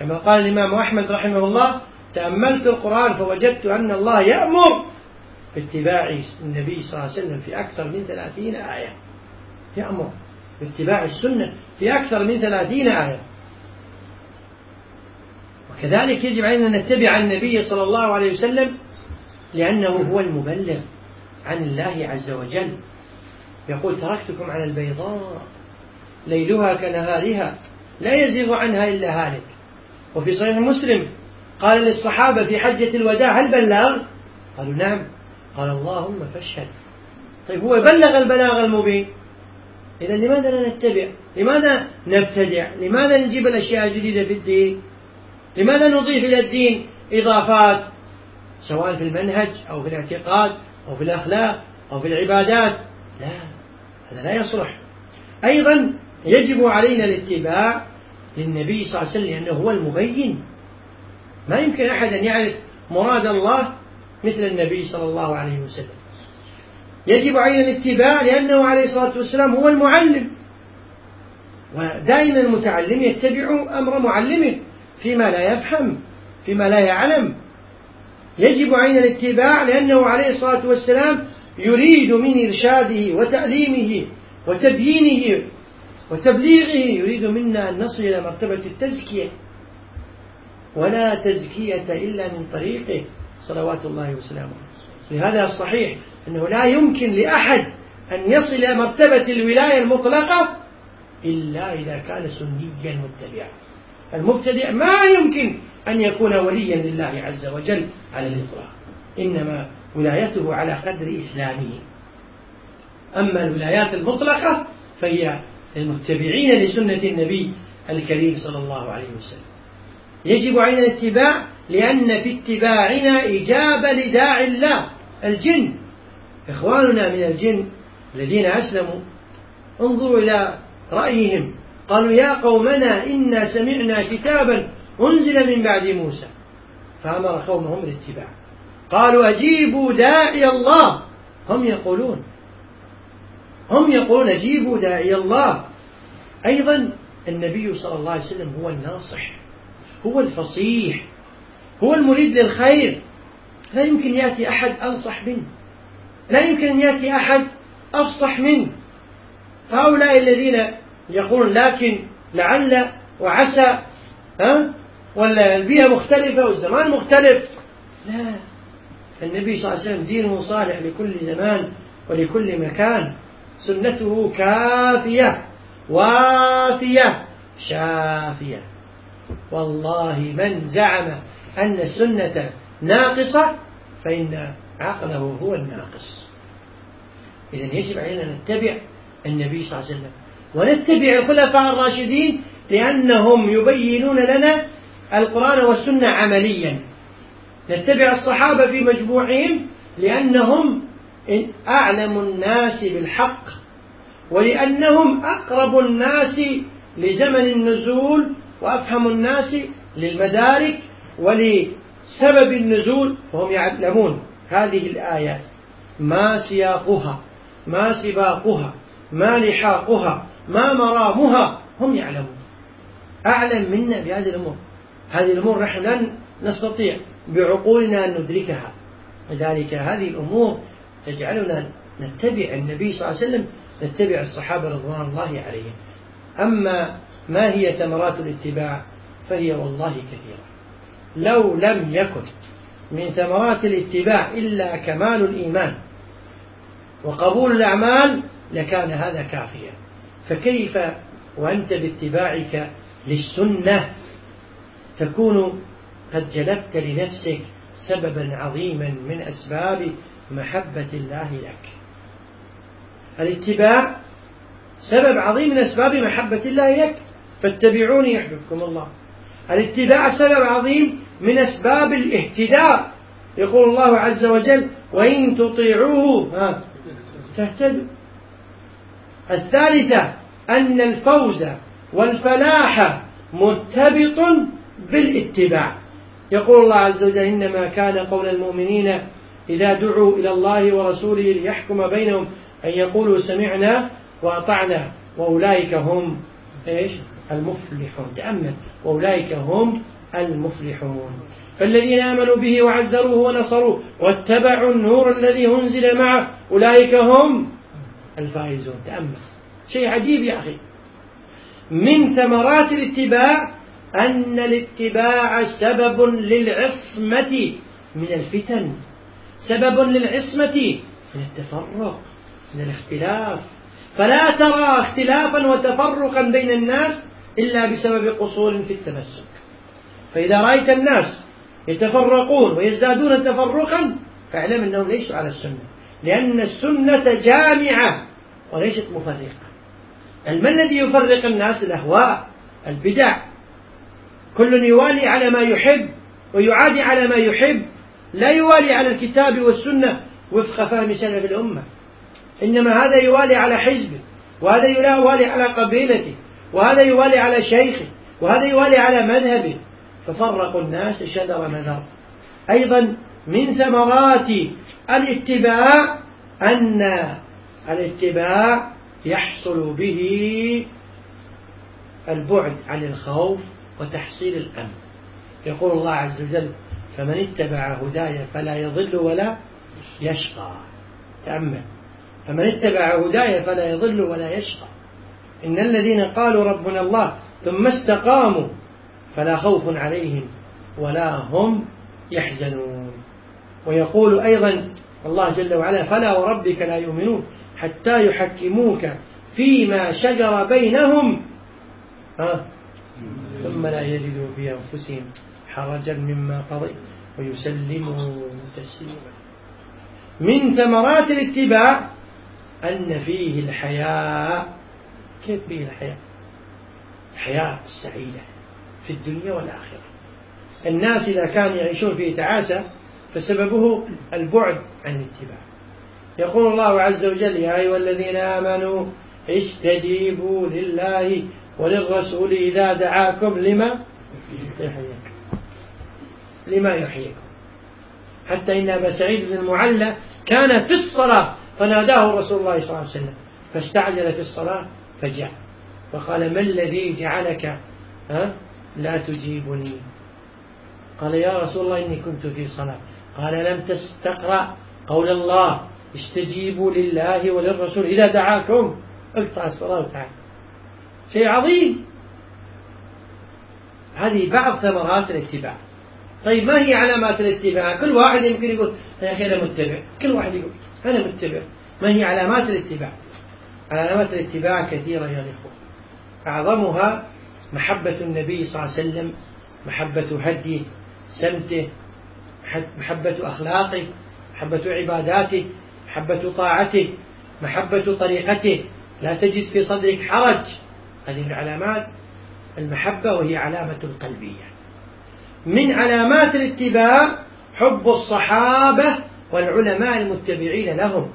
كما قال الإمام أحمد رحمه الله تأملت القرآن فوجدت أن الله يأمر باتباع النبي صلى الله عليه وسلم في أكثر من ثلاثين آية. يأمر باتباع السنة في أكثر من ثلاثين آية. وكذلك يجب علينا أن نتبع النبي صلى الله عليه وسلم لأنه هو المبلغ عن الله عز وجل. يقول تركتكم على البيضاء ليلها كنهارها لا يزيغ عنها إلا هالك. وفي صحيح مسلم قال للصحابة في حجة الوداع هل بلغ؟ قالوا نعم. قال اللهم فاشهد. طيب هو بلغ البلاغ المبين. إذا لماذا لا نتبع؟ لماذا نبتدع؟ لماذا نجيب الأشياء الجديدة في الدين؟ لماذا نضيف إلى الدين إضافات؟ سواء في المنهج أو في الاعتقاد أو في الأخلاق أو في العبادات. لا هذا لا يصلح. أيضا يجب علينا الاتباع للنبي صلى الله عليه وسلم لأنه هو المبين. ما يمكن أحد أن يعرف مراد الله مثل النبي صلى الله عليه وسلم. يجب علينا الاتباع لأنه عليه الصلاة والسلام هو المعلم. ودائما المتعلم يتبع أمر معلمه فيما لا يفهم فيما لا يعلم. يجب علينا الاتباع لأنه عليه الصلاة والسلام يريد من إرشاده وتعليمه وتبيينه وتبليغه. يريد منا أن نصل إلى مرتبة التزكية. ولا تزكية إلا من طريقه صلوات الله وسلامه لهذا الصحيح أنه لا يمكن لأحد أن يصل إلى مرتبة الولاية المطلقة إلا إذا كان سنيا متبعا المبتدئ ما يمكن أن يكون وليا لله عز وجل على الإطلاق إنما ولايته على قدر إسلامه. أما الولايات المطلقة فهي المتبعين لسنة النبي الكريم صلى الله عليه وسلم. يجب علينا الاتباع لأن في اتباعنا إجابة لداعي الله الجن. إخواننا من الجن الذين أسلموا انظروا إلى رأيهم. قالوا يا قومنا إنا سمعنا كتابا أنزل من بعد موسى فأمر قومهم بالاتباع. قالوا أجيبوا داعي الله. هم يقولون هم يقولون أجيبوا داعي الله. أيضا النبي صلى الله عليه وسلم هو الناصح. هو الفصيح هو المريد للخير. لا يمكن يأتي أحد أنصح منه. لا يمكن أن يأتي أحد أفصح منه. هؤلاء الذين يقولون لكن لعل وعسى ها؟ ولا البيئة مختلفة والزمان مختلف. لا. النبي صلى الله عليه وسلم دينه صالح لكل زمان ولكل مكان. سنته كافية وافية شافية. والله من زعم أن السنة ناقصة فإن عقله هو الناقص. إذا يجب علينا أن نتبع النبي صلى الله عليه وسلم. ونتبع الخلفاء الراشدين لأنهم يبينون لنا القرآن والسنة عمليا. نتبع الصحابة في مجموعهم لأنهم أعلم الناس بالحق ولأنهم أقرب الناس لزمن النزول وأفهم الناس للمدارك ولسبب النزول فهم يعلمون هذه الآيات ما سياقها ما سباقها ما لحاقها ما مرامها هم يعلمون. أعلم منا بهذه الأمور. هذه الأمور نحن لن نستطيع بعقولنا أن ندركها. لذلك هذه الأمور تجعلنا نتبع النبي صلى الله عليه وسلم نتبع الصحابة رضوان الله عليهم. أما ما هي ثمرات الاتباع؟ فهي والله كثيرة. لو لم يكن من ثمرات الاتباع إلا كمال الإيمان وقبول الأعمال لكان هذا كافيا. فكيف وأنت باتباعك للسنة تكون قد جلبت لنفسك سببا عظيما من أسباب محبة الله لك؟ الاتباع سبب عظيم من أسباب محبة الله لك فاتبعوني يحببكم الله. الاتباع سبب عظيم من أسباب الاهتداء. يقول الله عز وجل وإن تطيعوه ها تهتدوا. الثالثة أن الفوز والفلاح مرتبط بالاتباع يقول الله عز وجل إنما كان قول المؤمنين إذا دعوا إلى الله ورسوله ليحكم بينهم أن يقولوا سمعنا وأطعنا وأولئك هم إيش؟ المفلحون. تأمل. وأولئك هم المفلحون. فالذين آمنوا به وعزروه ونصروه واتبعوا النور الذي أنزل معه أولئك هم الفائزون. تأمل. شيء عجيب يا أخي. من ثمرات الاتباع أن الاتباع سبب للعصمة من الفتن. سبب للعصمة من التفرق من الاختلاف. فلا ترى اختلافا وتفرقا بين الناس إلا بسبب قصور في التمسك. فإذا رأيت الناس يتفرقون ويزدادون تفرقا فاعلم أنهم ليسوا على السنة. لأن السنة جامعة وليست مفرقة. ما الذي يفرق الناس؟ الأهواء البدع. كل يوالي على ما يحب ويعادي على ما يحب. لا يوالي على الكتاب والسنة وفق فهم سلف الأمة. إنما هذا يوالي على حزبه وهذا يوالي على قبيلته وهذا يوالي على شيخه وهذا يوالي على مذهبه. ففرقوا الناس شذر مذر أيضا من ثمرات الاتباع أن الاتباع يحصل به البعد عن الخوف وتحصيل الأمن. يقول الله عز وجل فمن اتبع هداي فلا يضل ولا يشقى. تأمل. فمن اتبع هداي فلا يضل ولا يشقى. إن الذين قالوا ربنا الله ثم استقاموا فلا خوف عليهم ولا هم يحزنون. ويقول أيضا الله جل وعلا فلا وربك لا يؤمنون حتى يحكموك فيما شجر بينهم. ها؟ ثم لا يجدوا في أنفسهم حرجا مما قضيت ويسلموا تسليما. من ثمرات الاتباع أن فيه الحياة كيف فيه الحياة؟ الحياة السعيدة في الدنيا والآخرة. الناس إذا كانوا يعيشون في تعاسة فسببه البعد عن الاتباع. يقول الله عز وجل يا أيها الذين آمنوا استجيبوا لله وللرسول إذا دعاكم لما يحييكم. لما يحييكم. حتى إن أبا سعيد بن المعلى كان في الصلاة فناداه رسول الله صلى الله عليه وسلم فاستعجل في الصلاة فجاء فقال ما الذي جعلك؟ ها؟ لا تجيبني. قال يا رسول الله إني كنت في صلاة. قال لم تستقرأ قول الله استجيبوا لله وللرسول إذا دعاكم. اقطع الصلاة وتعالى شيء عظيم. هذه بعض ثمرات الاتباع. طيب ما هي علامات الاتباع؟ كل واحد يمكن يقول يا أخي أنا متبع. كل واحد يقول أنا متبع. ما هي علامات الاتباع؟ علامات الاتباع كثيرة يا إخوة. أعظمها محبة النبي صلى الله عليه وسلم محبة هديه سمته محبة أخلاقه محبة عباداته محبة طاعته محبة طريقته. لا تجد في صدرك حرج. هذه من علامات المحبة وهي علامة قلبية من علامات الاتباع حب الصحابة والعلماء المتبعين لهم.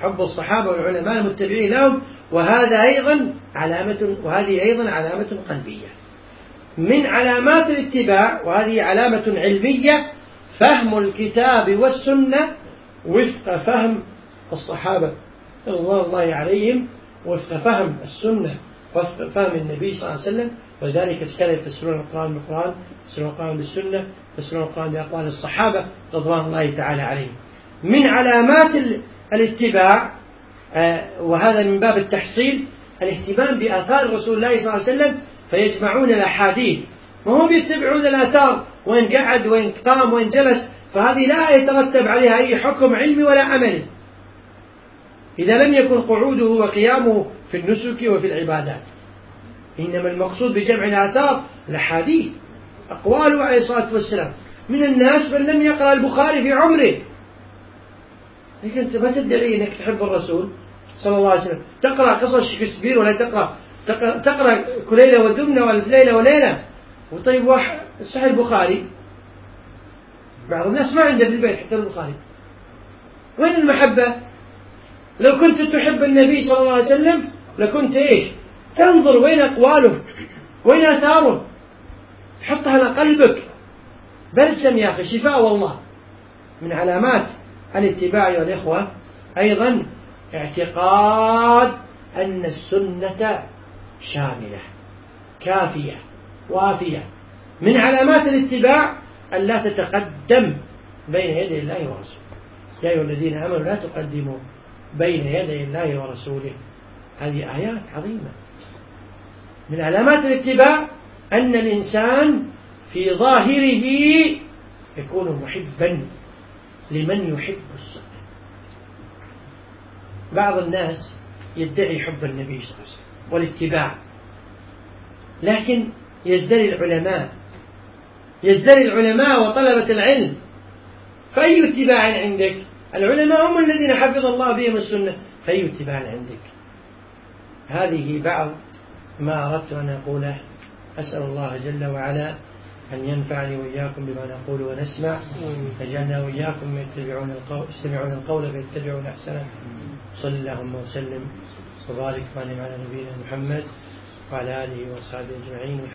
حب الصحابة والعلماء المتبعين لهم وهذا أيضا علامة وهذه أيضا علامة قلبية. من علامات الاتباع وهذه علامة علمية فهم الكتاب والسنة وفق فهم الصحابة رضوان الله عليهم وفق فهم السنة وفق فهم النبي صلى الله عليه وسلم. ولذلك السلف يفسرون القرآن بالقرآن يفسرون القرآن بالسنة يفسرون القرآن بأقوال الصحابة رضوان الله تعالى عليهم. من علامات الاتباع آه، وهذا من باب التحصيل الاهتمام بآثار رسول الله صلى الله عليه وسلم فيجمعون الأحاديث. وهم يتبعون الآثار؟ وإن قعد وإن قام وإن جلس فهذه لا يترتب عليها أي حكم علمي ولا عملي. إذا لم يكن قعوده وقيامه في النسك وفي العبادات. إنما المقصود بجمع الآثار الأحاديث. أقواله عليه الصلاة والسلام. من الناس من لم يقرأ البخاري في عمره. لكن أنت ما تدعي أنك تحب الرسول صلى الله عليه وسلم. تقرأ قصص شكسبير ولا تقرأ؟ تقرأ, كليلة ودمنة ولا ليلة وليلة. وطيب واحد صحيح البخاري. بعض الناس ما عنده في البيت حتى البخاري. وين المحبة؟ لو كنت تحب النبي صلى الله عليه وسلم لكنت إيش؟ تنظر وين أقواله؟ وين آثاره؟ تحطها على قلبك. بلسم يا أخي شفاء والله. من علامات. الاتباع يا الإخوة. أيضا اعتقاد أن السنة شاملة كافية وافية من علامات الاتباع أن لا تتقدم بين يدي الله ورسوله. يا أيها الذين آمنوا لا تقدموا بين يدي الله ورسوله. هذه آيات عظيمة. من علامات الاتباع أن الإنسان في ظاهره يكون محبا. لمن يحب السنة بعض الناس يدعي حب النبي صلى الله عليه وسلم والاتباع. لكن يزدري العلماء. يزدري العلماء وطلبة العلم. فأي اتباع عندك؟ العلماء هم الذين حفظ الله بهم السنة. فأي اتباع عندك؟ هذه بعض ما أردت أن أقوله. أسأل الله جل وعلا أن ينفعني وإياكم بما نقول ونسمع. يجعلنا وإياكم يتبعون القول يستمعون القول فيتبعون أحسنه. صلى اللهم وسلم. وبارك وانعم على نبينا محمد وعلى آله وأصحابه أجمعين.